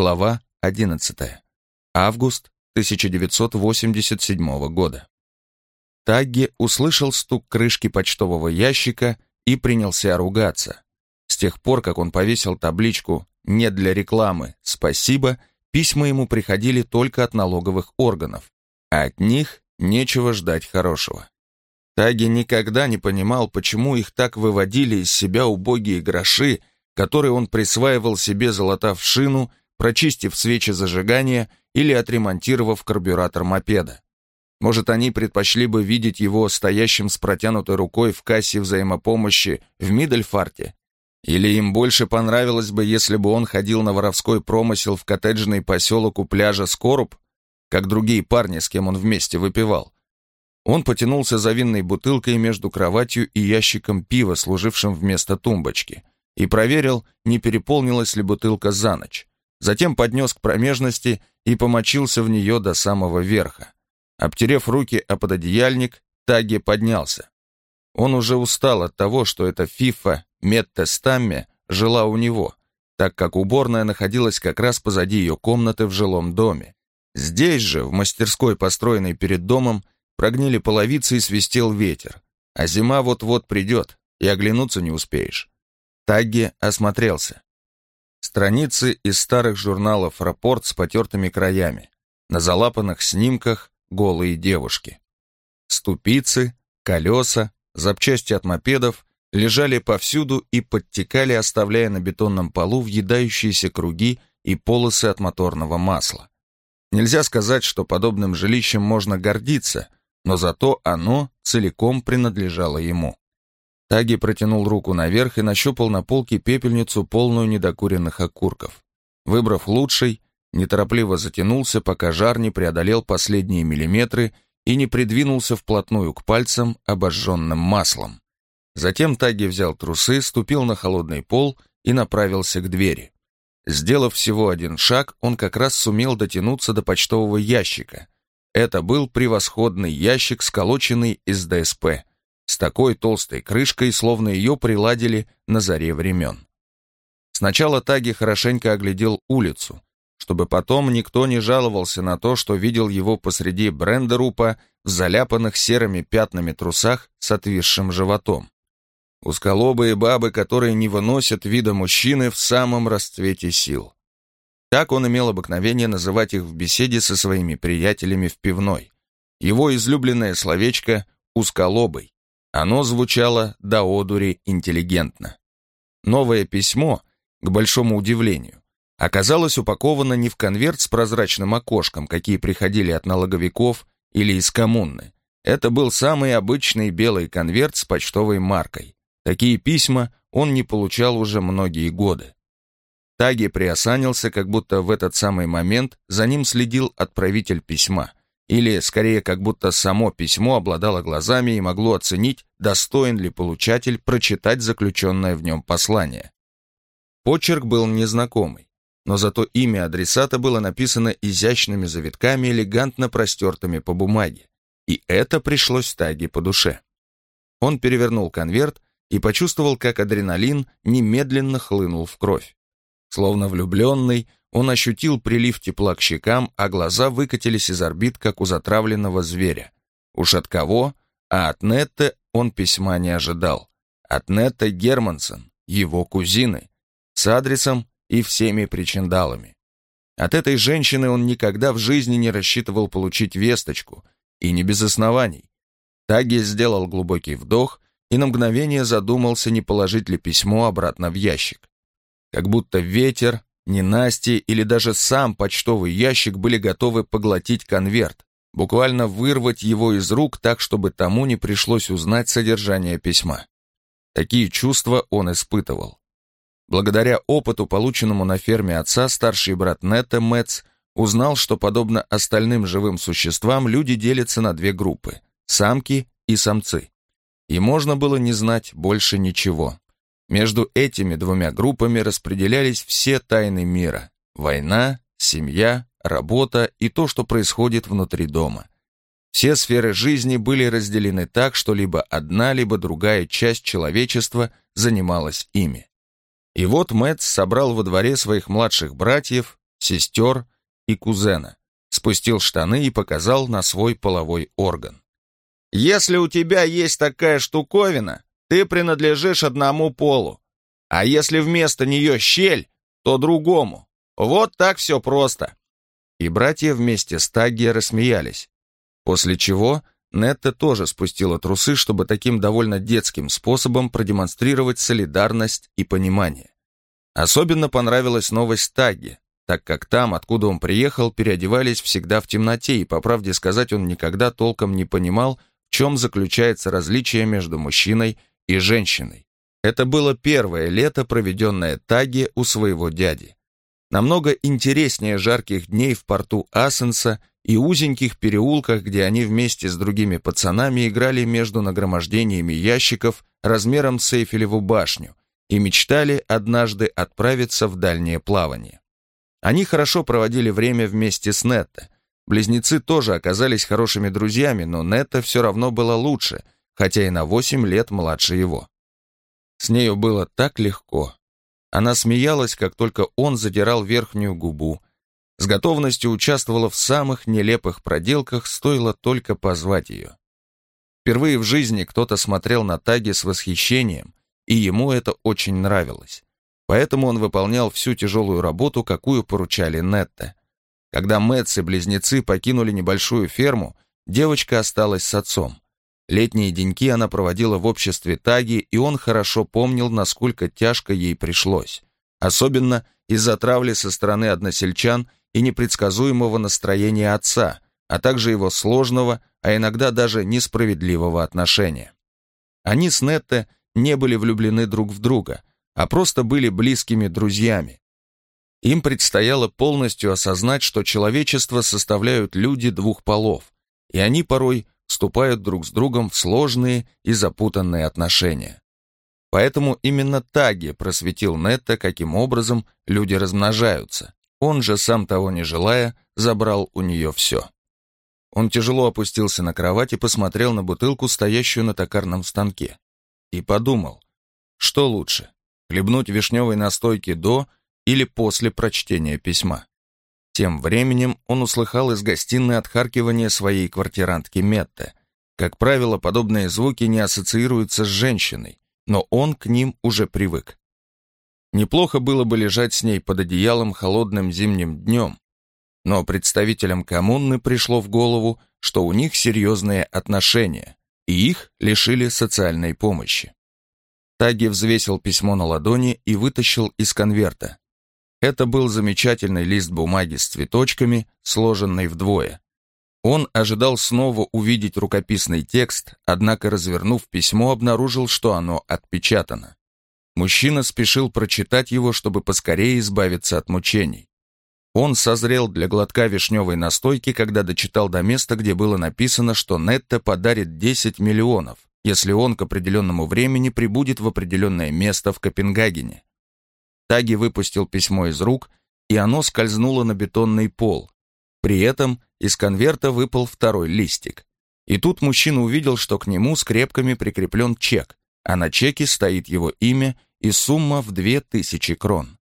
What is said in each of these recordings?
Глава 11. Август 1987 года. Тагги услышал стук крышки почтового ящика и принялся ругаться. С тех пор, как он повесил табличку «Не для рекламы, спасибо», письма ему приходили только от налоговых органов, а от них нечего ждать хорошего. Таги никогда не понимал, почему их так выводили из себя убогие гроши, которые он присваивал себе, залатав шину, прочистив свечи зажигания или отремонтировав карбюратор мопеда. Может, они предпочли бы видеть его стоящим с протянутой рукой в кассе взаимопомощи в Мидельфарте? Или им больше понравилось бы, если бы он ходил на воровской промысел в коттеджный поселок у пляжа Скоруб, как другие парни, с кем он вместе выпивал? Он потянулся за винной бутылкой между кроватью и ящиком пива, служившим вместо тумбочки, и проверил, не переполнилась ли бутылка за ночь. Затем поднес к промежности и помочился в нее до самого верха. Обтерев руки о пододеяльник, Таги поднялся. Он уже устал от того, что эта фифа Метте Стамме жила у него, так как уборная находилась как раз позади ее комнаты в жилом доме. Здесь же, в мастерской, построенной перед домом, прогнили половицы и свистел ветер. А зима вот-вот придет, и оглянуться не успеешь. Тагги осмотрелся. Страницы из старых журналов «Рапорт» с потертыми краями. На залапанных снимках голые девушки. Ступицы, колеса, запчасти от мопедов лежали повсюду и подтекали, оставляя на бетонном полу въедающиеся круги и полосы от моторного масла. Нельзя сказать, что подобным жилищем можно гордиться, но зато оно целиком принадлежало ему. Таги протянул руку наверх и нащупал на полке пепельницу, полную недокуренных окурков. Выбрав лучший, неторопливо затянулся, пока жар не преодолел последние миллиметры и не придвинулся вплотную к пальцам, обожженным маслом. Затем Таги взял трусы, ступил на холодный пол и направился к двери. Сделав всего один шаг, он как раз сумел дотянуться до почтового ящика. Это был превосходный ящик, сколоченный из ДСП, с такой толстой крышкой, словно ее приладили на заре времен. Сначала Таги хорошенько оглядел улицу, чтобы потом никто не жаловался на то, что видел его посреди брендерупа в заляпанных серыми пятнами трусах с отвисшим животом. Узколобые бабы, которые не выносят вида мужчины в самом расцвете сил. Так он имел обыкновение называть их в беседе со своими приятелями в пивной. Его излюбленное словечко «узколобый». Оно звучало до одури интеллигентно. Новое письмо, к большому удивлению, оказалось упаковано не в конверт с прозрачным окошком, какие приходили от налоговиков или из коммуны. Это был самый обычный белый конверт с почтовой маркой. Такие письма он не получал уже многие годы. Таги приосанился, как будто в этот самый момент за ним следил отправитель письма, или, скорее, как будто само письмо обладало глазами и могло оценить, достоин ли получатель прочитать заключенное в нем послание. Почерк был незнакомый, но зато имя адресата было написано изящными завитками, элегантно простертыми по бумаге, и это пришлось Таги по душе. Он перевернул конверт и почувствовал, как адреналин немедленно хлынул в кровь. Словно влюбленный, он ощутил прилив тепла к щекам, а глаза выкатились из орбит, как у затравленного зверя. Уж от кого, а от Нетте он письма не ожидал. От Нетте Германсон, его кузины, с адресом и всеми причиндалами. От этой женщины он никогда в жизни не рассчитывал получить весточку, и не без оснований. Таги сделал глубокий вдох и на мгновение задумался, не положить ли письмо обратно в ящик. Как будто ветер, ненастье или даже сам почтовый ящик были готовы поглотить конверт, буквально вырвать его из рук так, чтобы тому не пришлось узнать содержание письма. Такие чувства он испытывал. Благодаря опыту, полученному на ферме отца, старший брат Нетта Мэтц узнал, что, подобно остальным живым существам, люди делятся на две группы – самки и самцы. И можно было не знать больше ничего. Между этими двумя группами распределялись все тайны мира – война, семья, работа и то, что происходит внутри дома. Все сферы жизни были разделены так, что либо одна, либо другая часть человечества занималась ими. И вот Мэтт собрал во дворе своих младших братьев, сестер и кузена, спустил штаны и показал на свой половой орган. «Если у тебя есть такая штуковина, ты принадлежишь одному полу, а если вместо нее щель, то другому. Вот так все просто». И братья вместе с Тагги рассмеялись, после чего Нетта тоже спустила трусы, чтобы таким довольно детским способом продемонстрировать солидарность и понимание. Особенно понравилась новость Тагги, так как там, откуда он приехал, переодевались всегда в темноте, и, по правде сказать, он никогда толком не понимал, в чем заключается различие между мужчиной и женщиной. Это было первое лето, проведенное Таги у своего дяди. Намного интереснее жарких дней в порту Ассенса и узеньких переулках, где они вместе с другими пацанами играли между нагромождениями ящиков размером с Эйфелеву башню и мечтали однажды отправиться в дальнее плавание. Они хорошо проводили время вместе с Нетто. Близнецы тоже оказались хорошими друзьями, но Нетта все равно была лучше, хотя и на 8 лет младше его. С нею было так легко. Она смеялась, как только он задирал верхнюю губу, с готовностью участвовала в самых нелепых проделках, стоило только позвать ее. Впервые в жизни кто-то смотрел на Таги с восхищением, и ему это очень нравилось. Поэтому он выполнял всю тяжелую работу, какую поручали Нетте. Когда Мэтс и близнецы покинули небольшую ферму, девочка осталась с отцом. Летние деньки она проводила в обществе Таги, и он хорошо помнил, насколько тяжко ей пришлось. Особенно из-за травли со стороны односельчан и непредсказуемого настроения отца, а также его сложного, а иногда даже несправедливого отношения. Они с Нетте не были влюблены друг в друга, а просто были близкими друзьями. Им предстояло полностью осознать, что человечество составляют люди двух полов, и они порой вступают друг с другом в сложные и запутанные отношения. Поэтому именно Таги просветил Нетта, каким образом люди размножаются, он же, сам того не желая, забрал у нее все. Он тяжело опустился на кровать и посмотрел на бутылку, стоящую на токарном станке. И подумал, что лучше, хлебнуть вишневой настойки до или после прочтения письма. Тем временем он услыхал из гостиной отхаркивание своей квартирантки Метте. Как правило, подобные звуки не ассоциируются с женщиной, но он к ним уже привык. Неплохо было бы лежать с ней под одеялом холодным зимним днем, но представителям коммуны пришло в голову, что у них серьезные отношения, и их лишили социальной помощи. Таги взвесил письмо на ладони и вытащил из конверта. Это был замечательный лист бумаги с цветочками, сложенный вдвое. Он ожидал снова увидеть рукописный текст, однако, развернув письмо, обнаружил, что оно отпечатано. Мужчина спешил прочитать его, чтобы поскорее избавиться от мучений. Он созрел для глотка вишневой настойки, когда дочитал до места, где было написано, что Нетта подарит 10 миллионов, если он к определенному времени прибудет в определенное место в Копенгагене. Таги выпустил письмо из рук, и оно скользнуло на бетонный пол. При этом из конверта выпал второй листик. И тут мужчина увидел, что к нему скрепками прикреплен чек, а на чеке стоит его имя и сумма в две тысячи крон.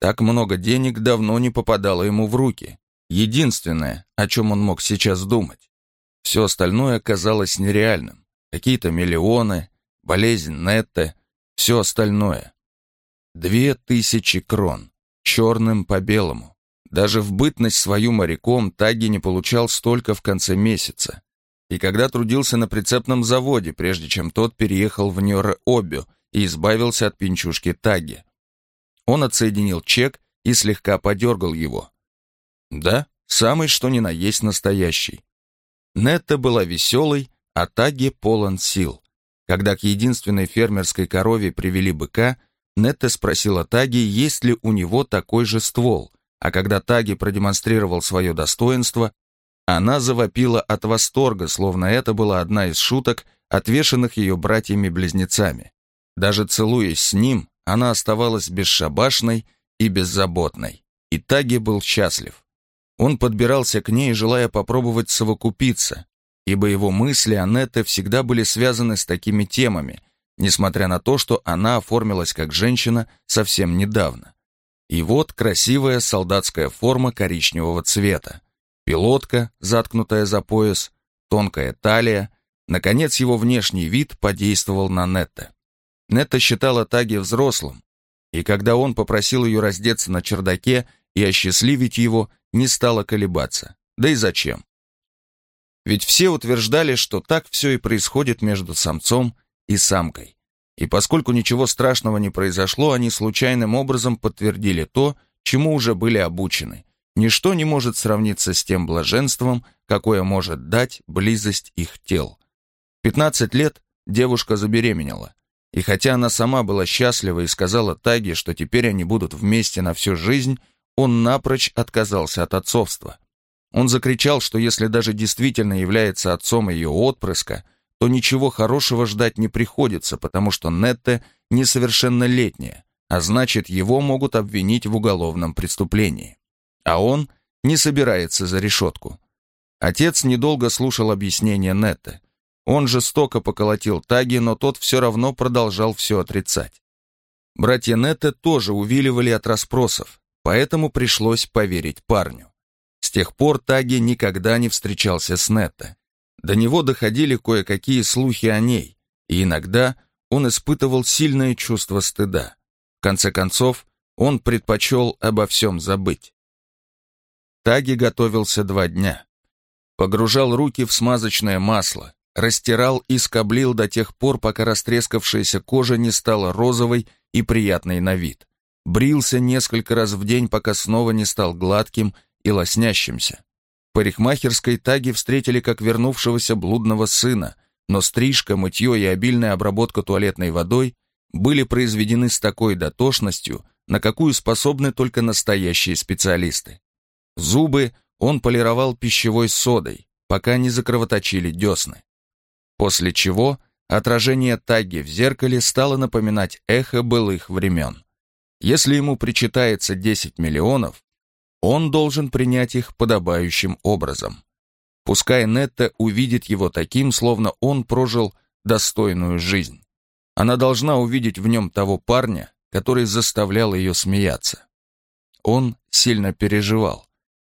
Так много денег давно не попадало ему в руки. Единственное, о чем он мог сейчас думать. Все остальное казалось нереальным. Какие-то миллионы, болезнь Нетте, все остальное. Две тысячи крон, черным по белому. Даже в бытность свою моряком Таги не получал столько в конце месяца. И когда трудился на прицепном заводе, прежде чем тот переехал в Ньоре-Обю, и избавился от пинчушки Таги. Он отсоединил чек и слегка подергал его. Да, самый что ни на есть настоящий. Нетта была веселой, а Таги полон сил. Когда к единственной фермерской корове привели быка, Нетта спросила Таги, есть ли у него такой же ствол, а когда Таги продемонстрировал свое достоинство, она завопила от восторга, словно это была одна из шуток, отвешенных ее братьями-близнецами. Даже целуясь с ним, она оставалась бесшабашной и беззаботной. И Таги был счастлив. Он подбирался к ней, желая попробовать совокупиться, ибо его мысли о Нетте всегда были связаны с такими темами, несмотря на то, что она оформилась как женщина совсем недавно. И вот красивая солдатская форма коричневого цвета, пилотка, заткнутая за пояс, тонкая талия. Наконец его внешний вид подействовал на Нетта. Нетта считала Таги взрослым, и когда он попросил ее раздеться на чердаке и осчастливить его, не стала колебаться. Да и зачем? Ведь все утверждали, что так все и происходит между самцом и самкой. И поскольку ничего страшного не произошло, они случайным образом подтвердили то, чему уже были обучены. Ничто не может сравниться с тем блаженством, какое может дать близость их тел. В 15 лет девушка забеременела. И хотя она сама была счастлива и сказала Таге, что теперь они будут вместе на всю жизнь, он напрочь отказался от отцовства. Он закричал, что если даже действительно является отцом ее отпрыска, то ничего хорошего ждать не приходится, потому что Нетте несовершеннолетняя, а значит, его могут обвинить в уголовном преступлении. А он не собирается за решетку. Отец недолго слушал объяснения Нетте. Он жестоко поколотил Таги, но тот все равно продолжал все отрицать. Братья Нетте тоже увиливали от расспросов, поэтому пришлось поверить парню. С тех пор Таги никогда не встречался с Нетте. До него доходили кое-какие слухи о ней, и иногда он испытывал сильное чувство стыда. В конце концов, он предпочел обо всем забыть. Таги готовился два дня. Погружал руки в смазочное масло, растирал и скоблил до тех пор, пока растрескавшаяся кожа не стала розовой и приятной на вид. Брился несколько раз в день, пока снова не стал гладким и лоснящимся. Парикмахерской Таги встретили как вернувшегося блудного сына, но стрижка, мытье и обильная обработка туалетной водой были произведены с такой дотошностью, на какую способны только настоящие специалисты. Зубы он полировал пищевой содой, пока не закровоточили десны после чего отражение Таги в зеркале стало напоминать эхо былых времен. Если ему причитается 10 миллионов, он должен принять их подобающим образом. Пускай Нетта увидит его таким, словно он прожил достойную жизнь. Она должна увидеть в нем того парня, который заставлял ее смеяться. Он сильно переживал.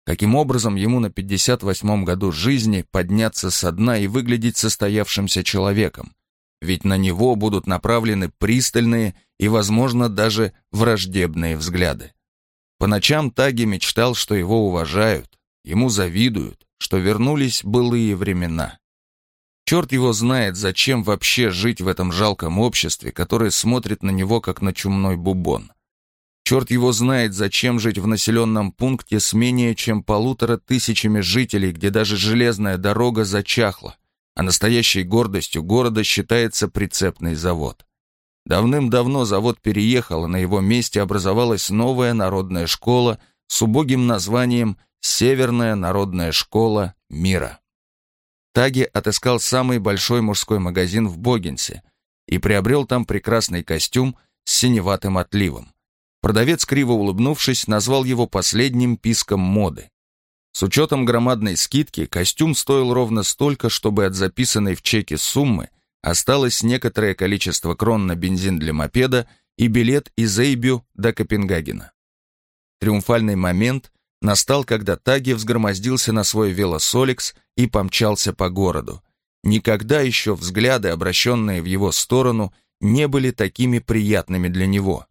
Каким образом ему на 58-м году жизни подняться со дна и выглядеть состоявшимся человеком? Ведь на него будут направлены пристальные и, возможно, даже враждебные взгляды. По ночам Таги мечтал, что его уважают, ему завидуют, что вернулись былые времена. Черт его знает, зачем вообще жить в этом жалком обществе, которое смотрит на него, как на чумной бубон. Черт его знает, зачем жить в населенном пункте с менее чем полутора тысячами жителей, где даже железная дорога зачахла, а настоящей гордостью города считается прицепный завод. Давным-давно завод переехал, и на его месте образовалась новая народная школа с убогим названием «Северная народная школа мира». Таги отыскал самый большой мужской магазин в Богенсе и приобрел там прекрасный костюм с синеватым отливом. Продавец, криво улыбнувшись, назвал его последним писком моды. С учетом громадной скидки, костюм стоил ровно столько, чтобы от записанной в чеке суммы осталось некоторое количество крон на бензин для мопеда и билет из Эйбю до Копенгагена. Триумфальный момент настал, когда Таги взгромоздился на свой велосоликс и помчался по городу. Никогда еще взгляды, обращенные в его сторону, не были такими приятными для него.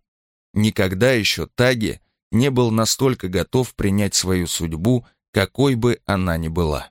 Никогда еще Таги не был настолько готов принять свою судьбу, какой бы она ни была.